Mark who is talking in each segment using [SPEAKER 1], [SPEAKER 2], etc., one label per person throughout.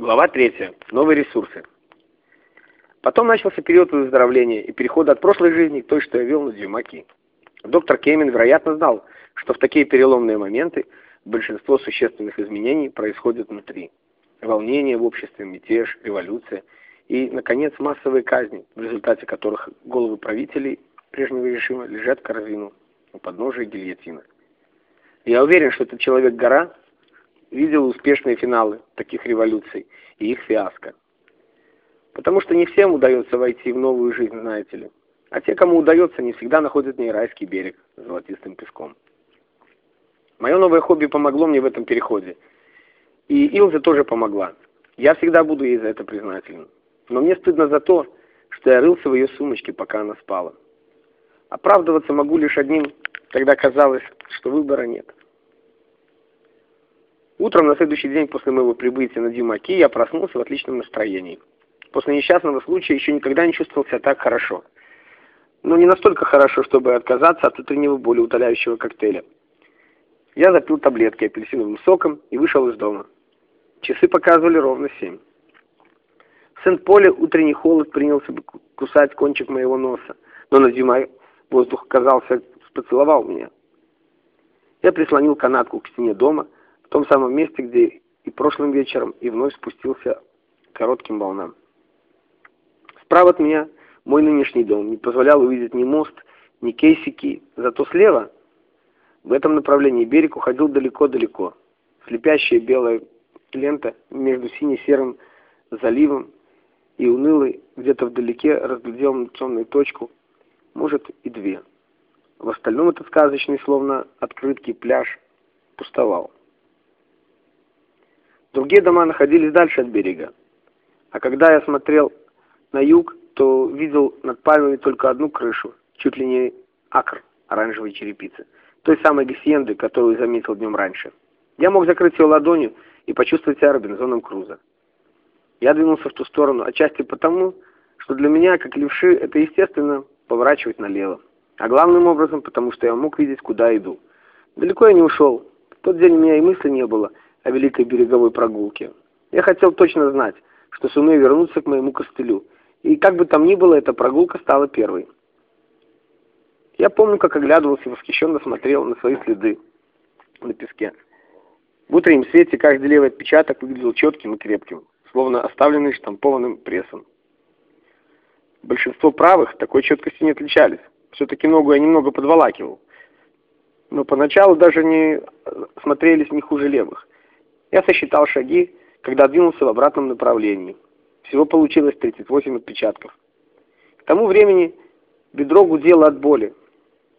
[SPEAKER 1] Глава 3. Новые ресурсы. Потом начался период выздоровления и перехода от прошлой жизни к той, что я вел на Дюмаки. Доктор Кеймен, вероятно, знал, что в такие переломные моменты большинство существенных изменений происходит внутри. Волнение в обществе, мятеж, революция и, наконец, массовые казни, в результате которых головы правителей прежнего режима лежат в корзину у подножия гильотина. Я уверен, что этот человек-гора видел успешные финалы таких революций и их фиаско. Потому что не всем удается войти в новую жизнь, знаете ли. А те, кому удается, не всегда находят в райский берег с золотистым песком. Мое новое хобби помогло мне в этом переходе. И Илза тоже помогла. Я всегда буду ей за это признателен. Но мне стыдно за то, что я рылся в ее сумочке, пока она спала. Оправдываться могу лишь одним, когда казалось, что выбора нет. Утром на следующий день после моего прибытия на Дюмаки я проснулся в отличном настроении. После несчастного случая еще никогда не чувствовал себя так хорошо. Но не настолько хорошо, чтобы отказаться от утреннего боли утоляющего коктейля. Я запил таблетки апельсиновым соком и вышел из дома. Часы показывали ровно семь. В Сент-Поле утренний холод принялся бы кусать кончик моего носа, но на зима воздух, казался, поцеловал меня. Я прислонил канатку к стене дома, в том самом месте, где и прошлым вечером, и вновь спустился коротким волнам. Справа от меня мой нынешний дом не позволял увидеть ни мост, ни кейсики, зато слева, в этом направлении берег уходил далеко-далеко. Слепящая белая лента между сине-серым заливом и унылой где-то вдалеке разглядел темную точку, может и две. В остальном этот сказочный, словно открыткий пляж, пустовал. Другие дома находились дальше от берега. А когда я смотрел на юг, то видел над пальмами только одну крышу, чуть ли не акр оранжевой черепицы, той самой гасиенды, которую заметил днем раньше. Я мог закрыть ее ладонью и почувствовать себя Робинзоном Крузо. Я двинулся в ту сторону, отчасти потому, что для меня, как левши, это естественно поворачивать налево. А главным образом, потому что я мог видеть, куда иду. Далеко я не ушел. В тот день у меня и мысли не было, о великой береговой прогулке. Я хотел точно знать, что сумею вернуться к моему костылю, и как бы там ни было, эта прогулка стала первой. Я помню, как оглядывался и восхищенно смотрел на свои следы на песке. В утреннем свете каждый левый отпечаток выглядел четким и крепким, словно оставленный штампованным прессом. Большинство правых такой четкостью не отличались. Все-таки ногу я немного подволакивал. Но поначалу даже не смотрелись не хуже левых. Я сосчитал шаги, когда двинулся в обратном направлении. Всего получилось 38 отпечатков. К тому времени бедро гудело от боли.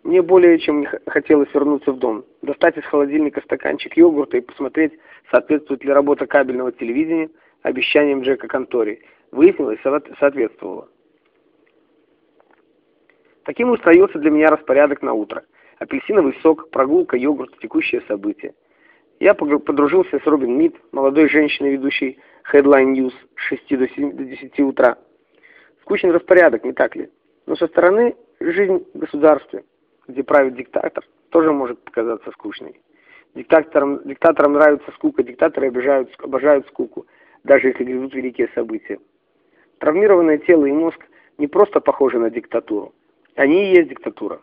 [SPEAKER 1] Мне более чем не хотелось вернуться в дом, достать из холодильника стаканчик йогурта и посмотреть, соответствует ли работа кабельного телевидения обещаниям Джека Контори. Выяснилось, соответствовало. Таким устроился для меня распорядок на утро. Апельсиновый сок, прогулка, йогурт, текущее событие. Я подружился с Робин Мид, молодой женщиной, ведущей Headline News с 6 до, 7, до 10 утра. Скучный распорядок, не так ли? Но со стороны жизнь в государстве, где правит диктатор, тоже может показаться скучной. Диктаторам, диктаторам нравится скука, диктаторы обижают, обожают скуку, даже если грядут великие события. Травмированное тело и мозг не просто похожи на диктатуру. Они и есть диктатура.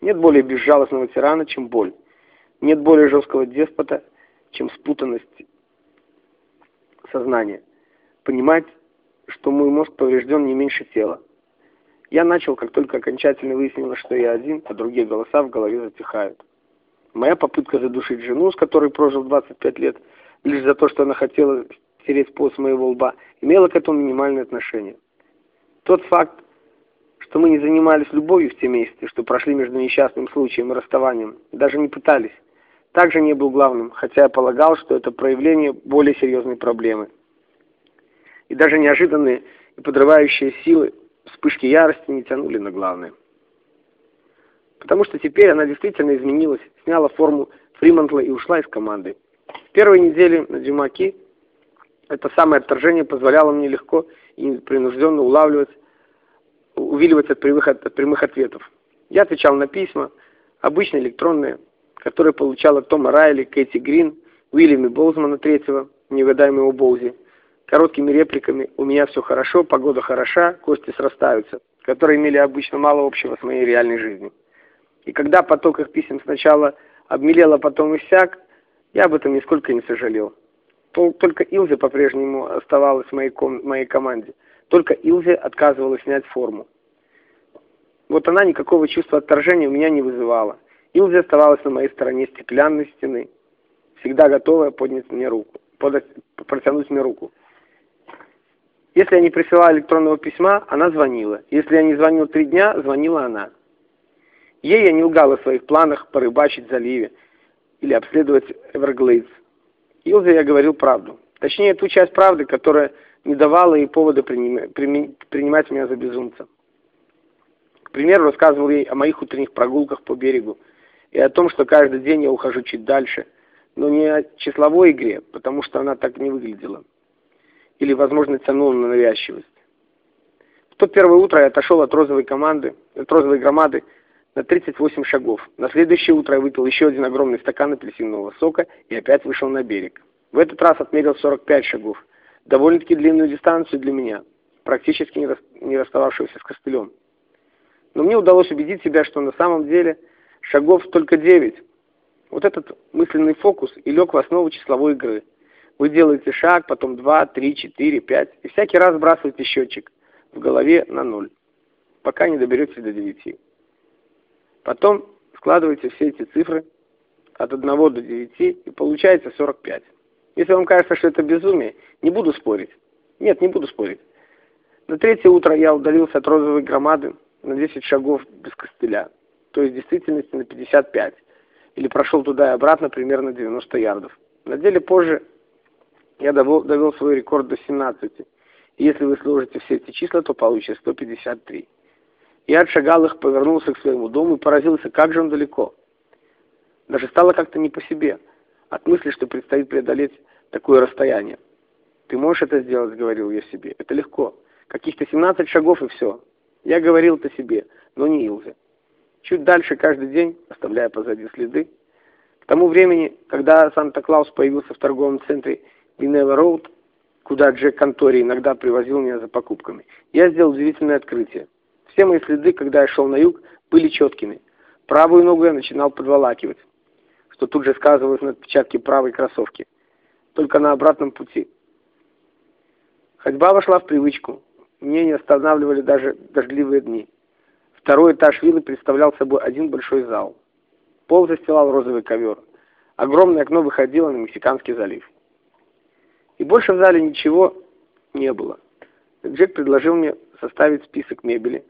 [SPEAKER 1] Нет более безжалостного тирана, чем боль. Нет более жесткого деспота, чем спутанность сознания. Понимать, что мой мозг поврежден не меньше тела. Я начал, как только окончательно выяснилось, что я один, а другие голоса в голове затихают. Моя попытка задушить жену, с которой прожил 25 лет, лишь за то, что она хотела стереть пот моего лба, имела к этому минимальное отношение. Тот факт, что мы не занимались любовью в месяцы, что прошли между несчастным случаем и расставанием, даже не пытались, также не был главным, хотя я полагал, что это проявление более серьезной проблемы. И даже неожиданные и подрывающие силы вспышки ярости не тянули на главное. Потому что теперь она действительно изменилась, сняла форму Фримонтла и ушла из команды. В первой неделе на Дюмаки это самое отторжение позволяло мне легко и непринужденно улавливать, увиливать от прямых, от прямых ответов. Я отвечал на письма, обычно электронные, который получала Тома Райли, Кэти Грин, Уильяма Боузмана третьего, невыдаемого Боузи, короткими репликами «у меня все хорошо, погода хороша, кости срастаются», которые имели обычно мало общего с моей реальной жизнью. И когда поток их писем сначала обмелел, а потом иссяк, я об этом нисколько не сожалел. Только Илзе по-прежнему оставалась в моей, ком моей команде. Только Илзе отказывалась снять форму. Вот она никакого чувства отторжения у меня не вызывала. Илзе оставалась на моей стороне стеклянной стены, всегда готовая поднять мне руку, подать, протянуть мне руку. Если я не присылала электронного письма, она звонила. Если я не звонил три дня, звонила она. Ей я не лгал о своих планах порыбачить в заливе или обследовать Эверглейдс. Илзе я говорил правду. Точнее, ту часть правды, которая не давала ей повода принимать меня за безумца. К примеру, рассказывал ей о моих утренних прогулках по берегу и о том, что каждый день я ухожу чуть дальше, но не о числовой игре, потому что она так не выглядела. Или, возможно, тянула на навязчивость. В то первое утро я отошел от розовой команды, от розовой громады на 38 шагов. На следующее утро я выпил еще один огромный стакан апельсинового сока и опять вышел на берег. В этот раз отмерил 45 шагов. Довольно-таки длинную дистанцию для меня, практически не, рас, не расстававшегося с костылем. Но мне удалось убедить себя, что на самом деле шагов только 9. Вот этот мысленный фокус и лег в основу числовой игры. Вы делаете шаг, потом 2, 3, 4, 5, и всякий раз сбрасываете счетчик в голове на 0, пока не доберетесь до 9. Потом складываете все эти цифры от 1 до 9 и получается 45. Если вам кажется, что это безумие, не буду спорить. Нет, не буду спорить. На третье утро я удалился от розовой громады на 10 шагов без костыля, то есть в действительности на 55, или прошел туда и обратно примерно 90 ярдов. На деле позже я довел, довел свой рекорд до 17, и если вы сложите все эти числа, то получится 153. Я отшагал их, повернулся к своему дому и поразился, как же он далеко. Даже стало как-то не по себе, от мысли, что предстоит преодолеть такое расстояние. «Ты можешь это сделать», — говорил я себе. «Это легко. Каких-то 17 шагов и все». Я говорил это себе, но не Илзе. Чуть дальше каждый день, оставляя позади следы. К тому времени, когда Санта-Клаус появился в торговом центре Минева Роуд, куда Джек Контори иногда привозил меня за покупками, я сделал удивительное открытие. Все мои следы, когда я шел на юг, были четкими. Правую ногу я начинал подволакивать, что тут же сказывалось на отпечатке правой кроссовки. Только на обратном пути. Ходьба вошла в привычку. Мне не останавливали даже дождливые дни. Второй этаж виллы представлял собой один большой зал. Пол застилал розовый ковер. Огромное окно выходило на Мексиканский залив. И больше в зале ничего не было. Джек предложил мне составить список мебели,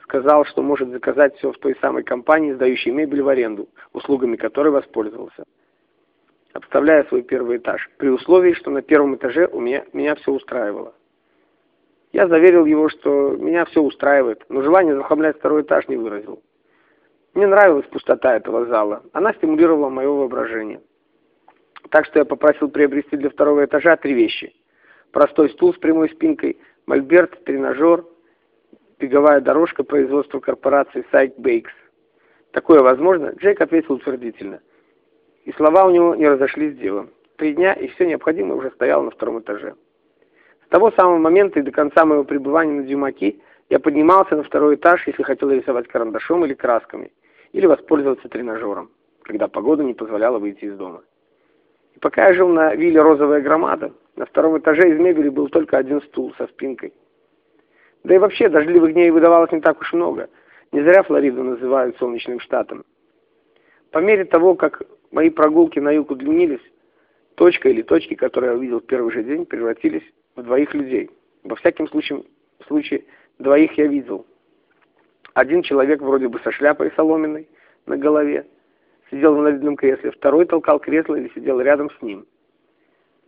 [SPEAKER 1] сказал, что может заказать все в той самой компании, сдающей мебель в аренду, услугами которой воспользовался, обставляя свой первый этаж, при условии, что на первом этаже у меня, меня все устраивало. Я заверил его, что меня все устраивает, но желание захламлять второй этаж не выразил. Мне нравилась пустота этого зала, она стимулировала мое воображение. Так что я попросил приобрести для второго этажа три вещи. Простой стул с прямой спинкой, мольберт, тренажер беговая дорожка производства корпорации Сайт Бейкс. Такое возможно? Джейк ответил утвердительно. И слова у него не разошлись с делом. Три дня, и все необходимое уже стояло на втором этаже. Того самого момента и до конца моего пребывания на Дюмаки я поднимался на второй этаж, если хотел рисовать карандашом или красками, или воспользоваться тренажером, когда погода не позволяла выйти из дома. И пока я жил на вилле «Розовая громада», на втором этаже из мебели был только один стул со спинкой. Да и вообще дождливых дней выдавалось не так уж много. Не зря Флориду называют солнечным штатом. По мере того, как мои прогулки на юг удлинились, точка или точки, которые я увидел в первый же день, превратились в двоих людей. Во всяком случае, в случае двоих я видел. Один человек вроде бы со шляпой соломенной на голове, сидел в инвалидном кресле, второй толкал кресло или сидел рядом с ним.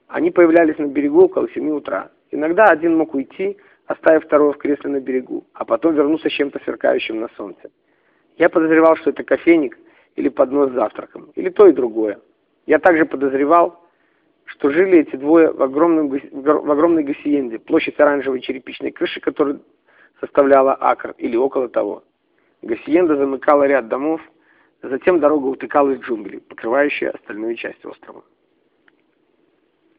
[SPEAKER 1] Они появлялись на берегу около 7 утра. Иногда один мог уйти, оставив второго в кресле на берегу, а потом вернулся с чем-то сверкающим на солнце. Я подозревал, что это кофейник или поднос с завтраком, или то и другое. Я также подозревал, что жили эти двое в, огромном, в огромной гасиенде, площадь оранжевой черепичной крыши, которая составляла акр или около того. Гасиенда замыкала ряд домов, затем дорога утыкалась в джунгли, покрывающие остальную часть острова.